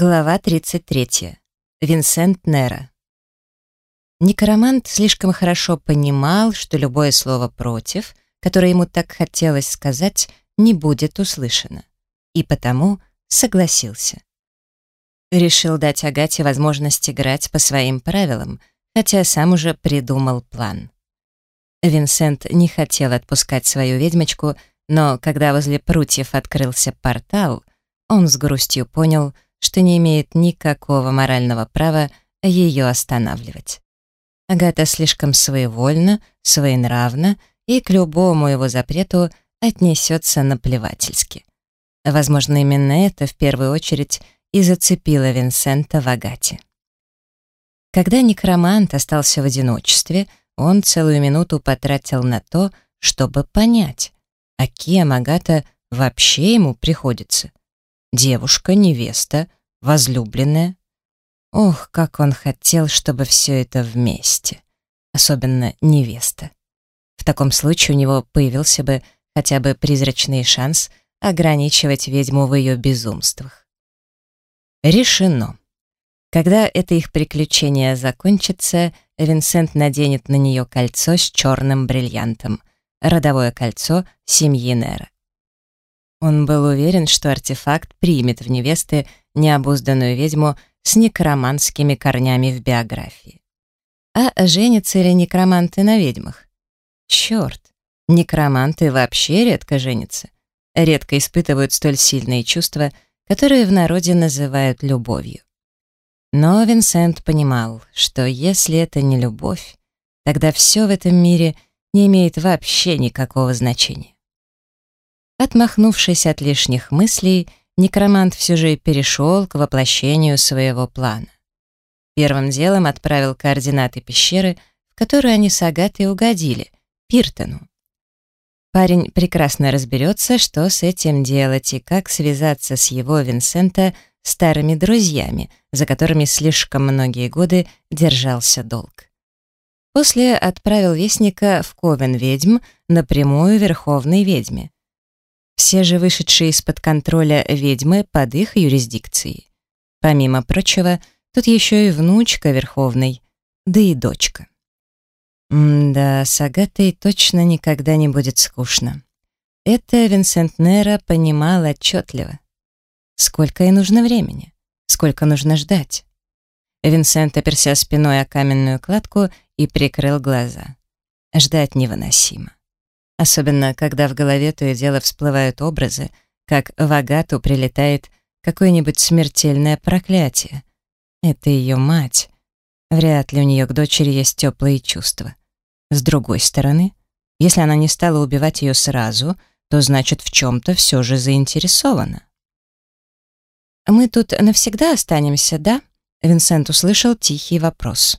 Глава 33. Винсент Нера. Некромант слишком хорошо понимал, что любое слово «против», которое ему так хотелось сказать, не будет услышано. И потому согласился. Решил дать Агате возможность играть по своим правилам, хотя сам уже придумал план. Винсент не хотел отпускать свою ведьмочку, но когда возле прутьев открылся портал, он с грустью понял — что не имеет никакого морального права ее останавливать. Агата слишком своевольна, своенравна и к любому его запрету отнесется наплевательски. Возможно, именно это в первую очередь и зацепило Винсента в Агате. Когда некромант остался в одиночестве, он целую минуту потратил на то, чтобы понять, а кем Агата вообще ему приходится. Девушка, невеста, возлюбленная. Ох, как он хотел, чтобы все это вместе. Особенно невеста. В таком случае у него появился бы хотя бы призрачный шанс ограничивать ведьму в ее безумствах. Решено. Когда это их приключение закончится, Винсент наденет на нее кольцо с черным бриллиантом, родовое кольцо семьи Нера. Он был уверен, что артефакт примет в невесты необузданную ведьму с некроманскими корнями в биографии. А женятся ли некроманты на ведьмах? Черт, некроманты вообще редко женятся, редко испытывают столь сильные чувства, которые в народе называют любовью. Но Винсент понимал, что если это не любовь, тогда все в этом мире не имеет вообще никакого значения. Отмахнувшись от лишних мыслей, некромант все же перешел к воплощению своего плана. Первым делом отправил координаты пещеры, в которую они с Агатой угодили, Пиртону. Парень прекрасно разберется, что с этим делать и как связаться с его Винсента старыми друзьями, за которыми слишком многие годы держался долг. После отправил вестника в Ковен ведьм напрямую Верховной ведьме. Все же вышедшие из-под контроля ведьмы под их юрисдикцией. Помимо прочего, тут еще и внучка Верховной, да и дочка. М-да, с Агатой точно никогда не будет скучно. Это Винсент Нера понимал отчетливо. Сколько ей нужно времени? Сколько нужно ждать? Винсент оперся спиной о каменную кладку и прикрыл глаза. Ждать невыносимо. Особенно, когда в голове то и дело всплывают образы, как в Агату прилетает какое-нибудь смертельное проклятие. Это ее мать. Вряд ли у нее к дочери есть теплые чувства. С другой стороны, если она не стала убивать ее сразу, то значит в чем-то все же заинтересована. «Мы тут навсегда останемся, да?» Винсент услышал тихий вопрос.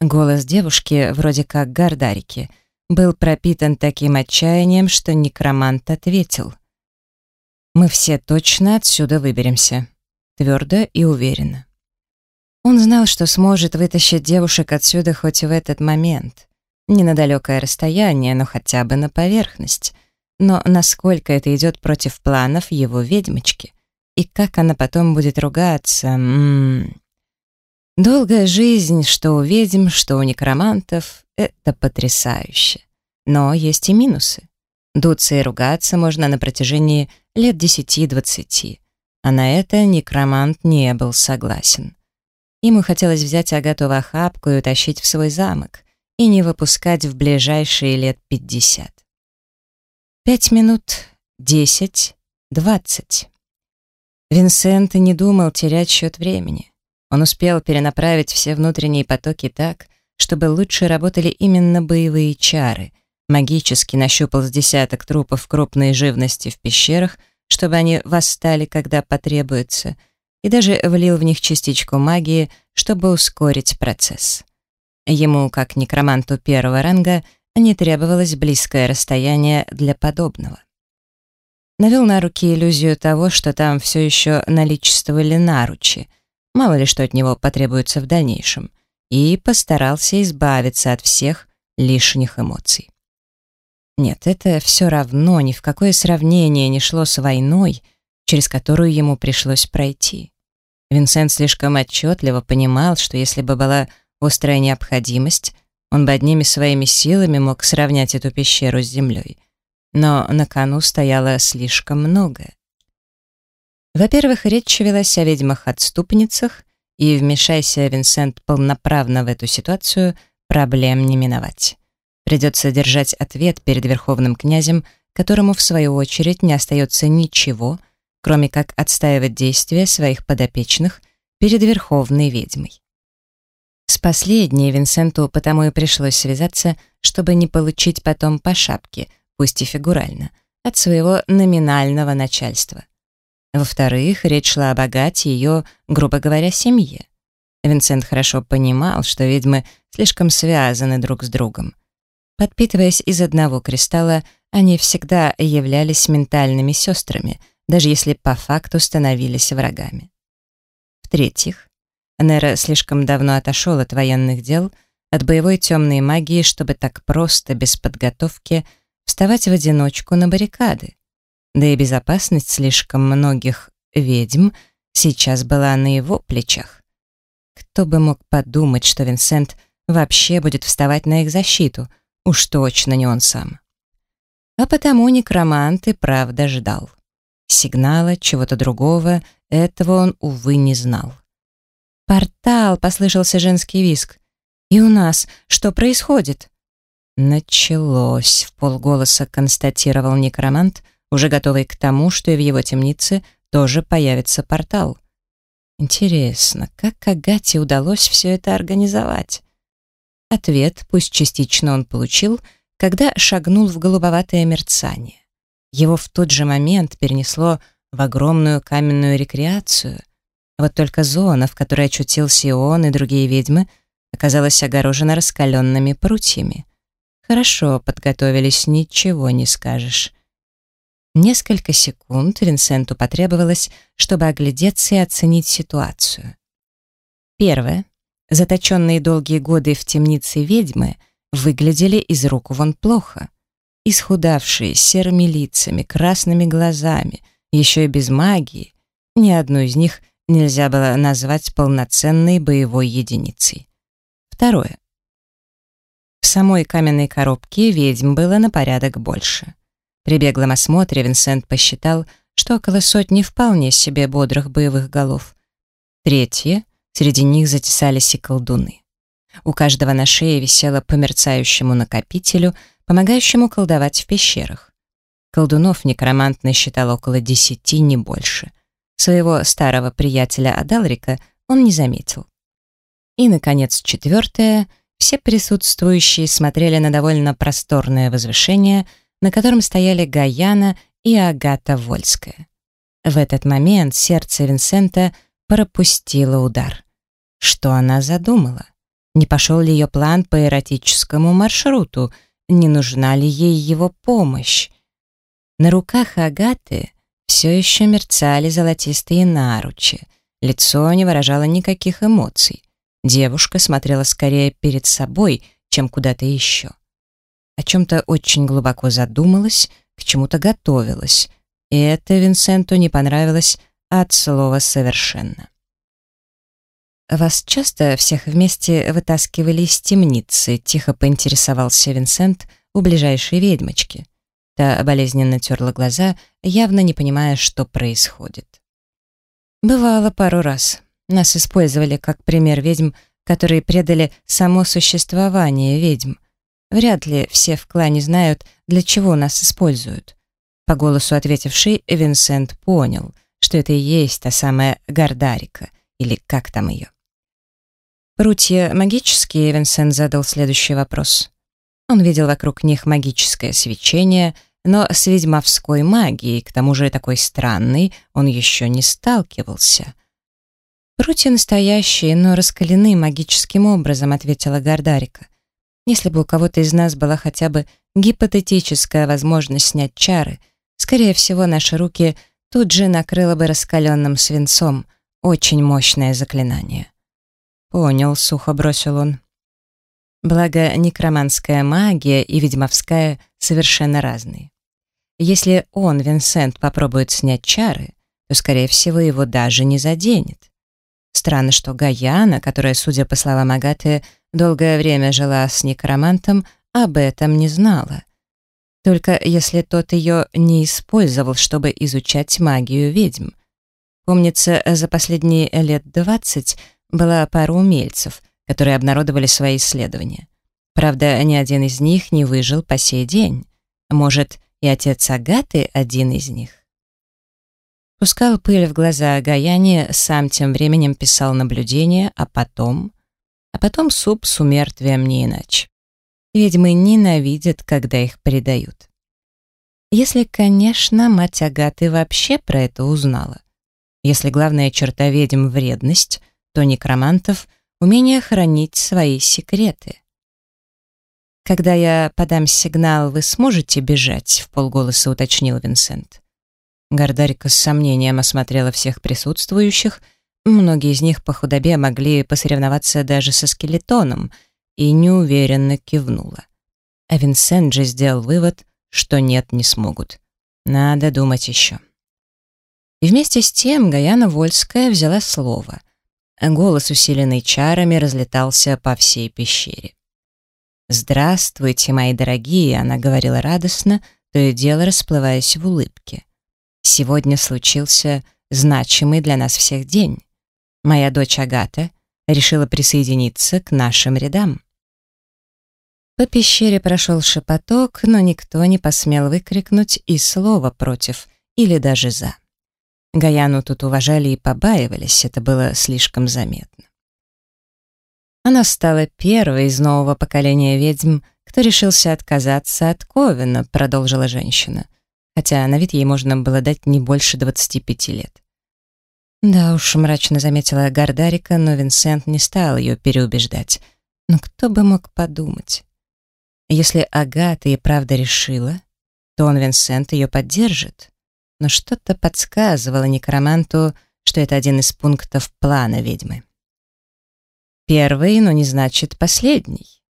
Голос девушки, вроде как Гардарики — был пропитан таким отчаянием, что некромант ответил. «Мы все точно отсюда выберемся», твердо и уверенно. Он знал, что сможет вытащить девушек отсюда хоть в этот момент. Не на далекое расстояние, но хотя бы на поверхность. Но насколько это идет против планов его ведьмочки? И как она потом будет ругаться? М -м -м. Долгая жизнь, что у ведьм, что у некромантов, это потрясающе. Но есть и минусы. Дуться и ругаться можно на протяжении лет 10-20, а на это некромант не был согласен. Ему хотелось взять Агату в охапку и утащить в свой замок, и не выпускать в ближайшие лет 50. Пять минут, десять, двадцать. Винсент не думал терять счет времени. Он успел перенаправить все внутренние потоки так, чтобы лучше работали именно боевые чары. Магически нащупал с десяток трупов крупной живности в пещерах, чтобы они восстали, когда потребуется, и даже влил в них частичку магии, чтобы ускорить процесс. Ему, как некроманту первого ранга, не требовалось близкое расстояние для подобного. Навел на руки иллюзию того, что там все еще наличествовали наручи, мало ли что от него потребуется в дальнейшем — и постарался избавиться от всех лишних эмоций. Нет, это все равно ни в какое сравнение не шло с войной, через которую ему пришлось пройти. Винсент слишком отчетливо понимал, что если бы была острая необходимость, он бы одними своими силами мог сравнять эту пещеру с землей. Но на кону стояло слишком многое. Во-первых, речь велась о ведьмах-отступницах, и, вмешайся Винсент полноправно в эту ситуацию, проблем не миновать. Придется держать ответ перед верховным князем, которому, в свою очередь, не остается ничего, кроме как отстаивать действия своих подопечных перед верховной ведьмой. С последней Винсенту потому и пришлось связаться, чтобы не получить потом по шапке, пусть и фигурально, от своего номинального начальства. Во-вторых, речь шла о богате ее, грубо говоря, семье. Винсент хорошо понимал, что ведьмы слишком связаны друг с другом. Подпитываясь из одного кристалла, они всегда являлись ментальными сестрами, даже если по факту становились врагами. В-третьих, Нера слишком давно отошел от военных дел, от боевой темной магии, чтобы так просто, без подготовки, вставать в одиночку на баррикады. Да и безопасность слишком многих ведьм сейчас была на его плечах. Кто бы мог подумать, что Винсент вообще будет вставать на их защиту, уж точно не он сам. А потому некромант и правда ждал. Сигнала, чего-то другого, этого он, увы, не знал. «Портал!» — послышался женский виск. «И у нас что происходит?» «Началось», — в полголоса констатировал некромант, уже готовый к тому, что и в его темнице тоже появится портал. Интересно, как Агате удалось все это организовать? Ответ, пусть частично он получил, когда шагнул в голубоватое мерцание. Его в тот же момент перенесло в огромную каменную рекреацию. Вот только зона, в которой очутился и он, и другие ведьмы, оказалась огорожена раскаленными прутьями. Хорошо подготовились, ничего не скажешь. Несколько секунд Винсенту потребовалось, чтобы оглядеться и оценить ситуацию. Первое. Заточенные долгие годы в темнице ведьмы выглядели из рук вон плохо. Исхудавшие, серыми лицами, красными глазами, еще и без магии, ни одну из них нельзя было назвать полноценной боевой единицей. Второе. В самой каменной коробке ведьм было на порядок больше. При беглом осмотре Винсент посчитал, что около сотни вполне себе бодрых боевых голов. Третье — среди них затесались и колдуны. У каждого на шее висело по мерцающему накопителю, помогающему колдовать в пещерах. Колдунов некромант насчитал около десяти, не больше. Своего старого приятеля Адалрика он не заметил. И, наконец, четвертое. Все присутствующие смотрели на довольно просторное возвышение — на котором стояли Гаяна и Агата Вольская. В этот момент сердце Винсента пропустило удар. Что она задумала? Не пошел ли ее план по эротическому маршруту? Не нужна ли ей его помощь? На руках Агаты все еще мерцали золотистые наручи. Лицо не выражало никаких эмоций. Девушка смотрела скорее перед собой, чем куда-то еще о чем-то очень глубоко задумалась, к чему-то готовилась. И это Винсенту не понравилось от слова «совершенно». «Вас часто всех вместе вытаскивали из темницы?» — тихо поинтересовался Винсент у ближайшей ведьмочки. Та болезненно терла глаза, явно не понимая, что происходит. «Бывало пару раз. Нас использовали как пример ведьм, которые предали само существование ведьм. Вряд ли все в клане знают, для чего нас используют. По голосу ответивший, Винсент понял, что это и есть та самая Гардарика, или как там ее. Прутья магические, Винсент задал следующий вопрос. Он видел вокруг них магическое свечение, но с ведьмовской магией, к тому же такой странной, он еще не сталкивался. «Прутья настоящие, но раскалены магическим образом», — ответила Гардарика. Если бы у кого-то из нас была хотя бы гипотетическая возможность снять чары, скорее всего, наши руки тут же накрыло бы раскаленным свинцом. Очень мощное заклинание. «Понял», — сухо бросил он. Благо, некроманская магия и ведьмовская совершенно разные. Если он, Винсент, попробует снять чары, то, скорее всего, его даже не заденет. Странно, что Гаяна, которая, судя по словам Агаты, долгое время жила с некромантом, об этом не знала. Только если тот ее не использовал, чтобы изучать магию ведьм. Помнится, за последние лет двадцать была пара умельцев, которые обнародовали свои исследования. Правда, ни один из них не выжил по сей день. Может, и отец Агаты один из них. Пускал пыль в глаза Гаяне, сам тем временем писал наблюдения, а потом... А потом суп с умертвием не иначе. Ведьмы ненавидят, когда их предают. Если, конечно, мать Агаты вообще про это узнала. Если главная черта ведьм — вредность, то некромантов — умение хранить свои секреты. «Когда я подам сигнал, вы сможете бежать?» — в полголоса уточнил Винсент. Гордарика с сомнением осмотрела всех присутствующих. Многие из них по худобе могли посоревноваться даже со скелетоном и неуверенно кивнула. А Винсент же сделал вывод, что нет, не смогут. Надо думать еще. И вместе с тем Гаяна Вольская взяла слово. Голос, усиленный чарами, разлетался по всей пещере. «Здравствуйте, мои дорогие», — она говорила радостно, то и дело расплываясь в улыбке. «Сегодня случился значимый для нас всех день. Моя дочь Агата решила присоединиться к нашим рядам». По пещере прошел шепоток, но никто не посмел выкрикнуть и слова против или даже за. Гаяну тут уважали и побаивались, это было слишком заметно. Она стала первой из нового поколения ведьм, кто решился отказаться от Ковина, продолжила женщина, хотя на вид ей можно было дать не больше 25 лет. Да уж, мрачно заметила Гардарика, но Винсент не стал ее переубеждать. Но кто бы мог подумать? Если Агата и правда решила, то он, Винсент, ее поддержит. Но что-то подсказывало некроманту, что это один из пунктов плана ведьмы. Первый, но не значит последний.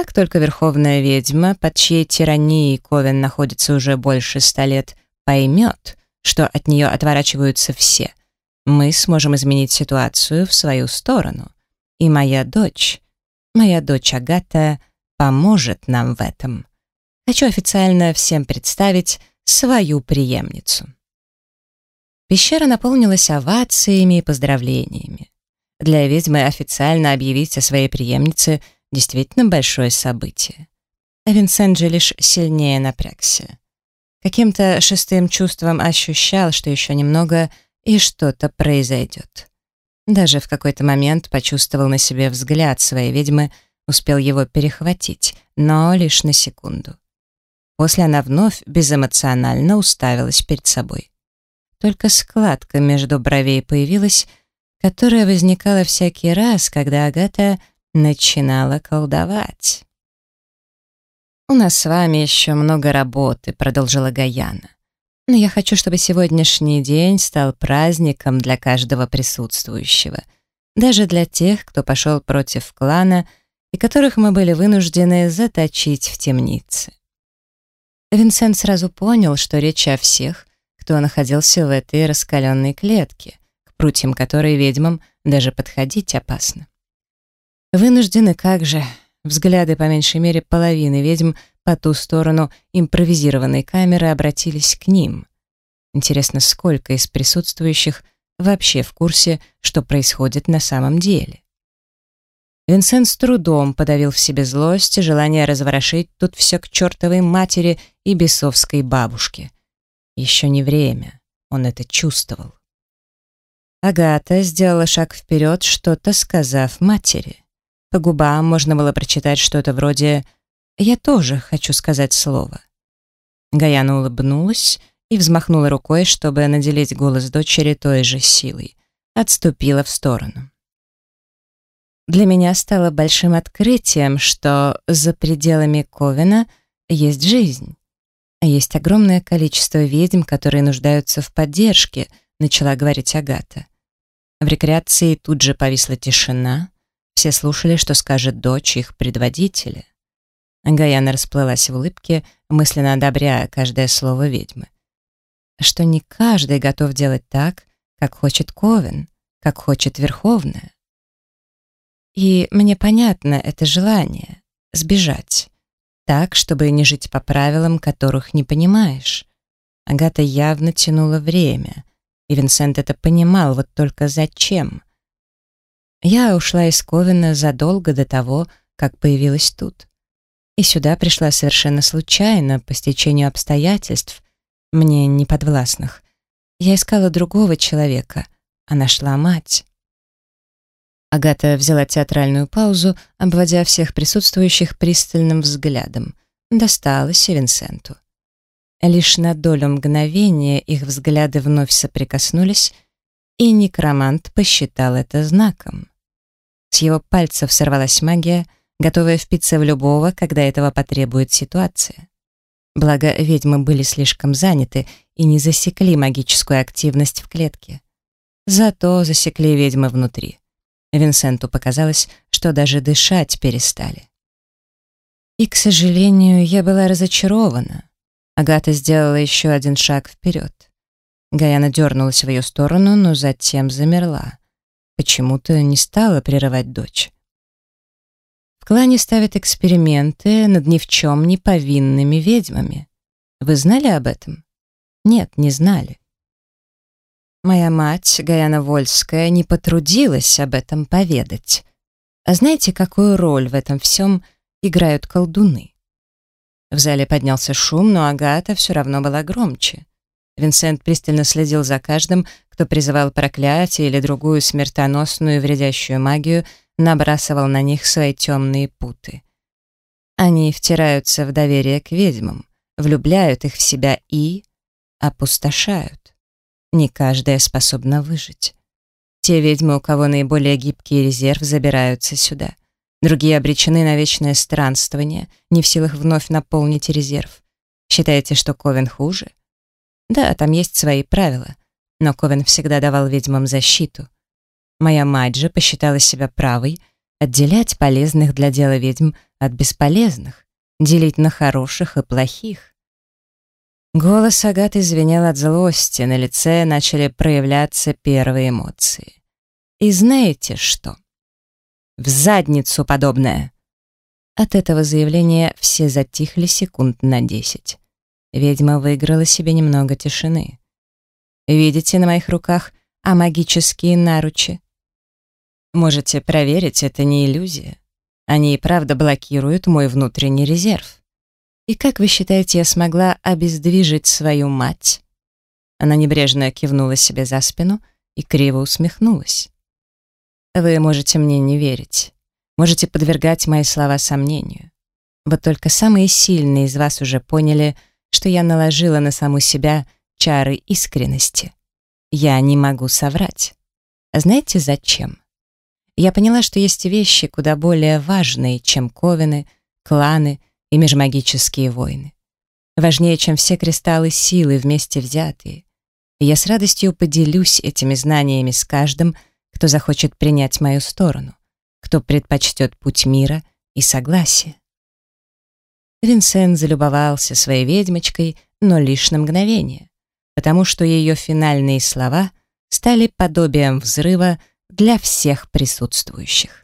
Как только верховная ведьма, под чьей тиранией Ковен находится уже больше ста лет, поймет, что от нее отворачиваются все, мы сможем изменить ситуацию в свою сторону. И моя дочь, моя дочь Агата, поможет нам в этом. Хочу официально всем представить свою преемницу. Пещера наполнилась овациями и поздравлениями. Для ведьмы официально объявить о своей преемнице действительно большое событие. А Винсент же лишь сильнее напрягся. Каким-то шестым чувством ощущал, что еще немного и что-то произойдет. Даже в какой-то момент почувствовал на себе взгляд своей ведьмы, успел его перехватить, но лишь на секунду. После она вновь безэмоционально уставилась перед собой. Только складка между бровей появилась, которая возникала всякий раз, когда Агата начинала колдовать. «У нас с вами еще много работы», — продолжила Гаяна. «Но я хочу, чтобы сегодняшний день стал праздником для каждого присутствующего, даже для тех, кто пошел против клана и которых мы были вынуждены заточить в темнице». Винсент сразу понял, что речь о всех, кто находился в этой раскаленной клетке, прутьям которой ведьмам даже подходить опасно. Вынуждены как же, взгляды по меньшей мере половины ведьм по ту сторону импровизированной камеры обратились к ним. Интересно, сколько из присутствующих вообще в курсе, что происходит на самом деле? Винсент с трудом подавил в себе злость и желание разворошить тут все к чертовой матери и бесовской бабушке. Еще не время, он это чувствовал. Агата сделала шаг вперед, что-то сказав матери. По губам можно было прочитать что-то вроде «Я тоже хочу сказать слово». Гаяна улыбнулась и взмахнула рукой, чтобы наделить голос дочери той же силой. Отступила в сторону. Для меня стало большим открытием, что за пределами Ковена есть жизнь. Есть огромное количество ведьм, которые нуждаются в поддержке, начала говорить Агата. В рекреации тут же повисла тишина. Все слушали, что скажет дочь их предводителя. Гаяна расплылась в улыбке, мысленно одобряя каждое слово ведьмы. Что не каждый готов делать так, как хочет Ковен. как хочет Верховная. И мне понятно это желание — сбежать. Так, чтобы не жить по правилам, которых не понимаешь. Агата явно тянула время, и Винсент это понимал, вот только зачем? Я ушла из Ковина задолго до того, как появилась тут. И сюда пришла совершенно случайно, по стечению обстоятельств, мне неподвластных. Я искала другого человека, а нашла мать. Агата взяла театральную паузу, обводя всех присутствующих пристальным взглядом. Досталось и Винсенту. Лишь на долю мгновения их взгляды вновь соприкоснулись, и некромант посчитал это знаком. С его пальцев сорвалась магия, готовая впиться в любого, когда этого потребует ситуация. Благо, ведьмы были слишком заняты и не засекли магическую активность в клетке. Зато засекли ведьмы внутри. Винсенту показалось, что даже дышать перестали. И, к сожалению, я была разочарована. Агата сделала еще один шаг вперед. Гаяна дернулась в ее сторону, но затем замерла. Почему-то не стала прерывать дочь. В клане ставят эксперименты над ни в чем не повинными ведьмами. Вы знали об этом? Нет, не знали. Моя мать, Гаяна Вольская, не потрудилась об этом поведать. А знаете, какую роль в этом всем играют колдуны? В зале поднялся шум, но Агата все равно была громче. Винсент пристально следил за каждым, кто призывал проклятие или другую смертоносную и вредящую магию, набрасывал на них свои темные путы. Они втираются в доверие к ведьмам, влюбляют их в себя и опустошают. Не каждая способна выжить. Те ведьмы, у кого наиболее гибкий резерв, забираются сюда. Другие обречены на вечное странствование, не в силах вновь наполнить резерв. Считаете, что Ковен хуже? Да, там есть свои правила, но Ковен всегда давал ведьмам защиту. Моя мать же посчитала себя правой отделять полезных для дела ведьм от бесполезных, делить на хороших и плохих. Голос Агаты звенел от злости, на лице начали проявляться первые эмоции. И знаете что? В задницу подобное. От этого заявления все затихли секунд на десять. Ведьма выиграла себе немного тишины. Видите на моих руках а магические наручи? Можете проверить, это не иллюзия. Они и правда блокируют мой внутренний резерв. «И как вы считаете, я смогла обездвижить свою мать?» Она небрежно кивнула себе за спину и криво усмехнулась. «Вы можете мне не верить, можете подвергать мои слова сомнению. Вот только самые сильные из вас уже поняли, что я наложила на саму себя чары искренности. Я не могу соврать. Знаете зачем? Я поняла, что есть вещи куда более важные, чем ковины, кланы и межмагические войны. Важнее, чем все кристаллы силы вместе взятые. И я с радостью поделюсь этими знаниями с каждым, кто захочет принять мою сторону, кто предпочтет путь мира и согласия. Винсент залюбовался своей ведьмочкой, но лишь на мгновение, потому что ее финальные слова стали подобием взрыва для всех присутствующих.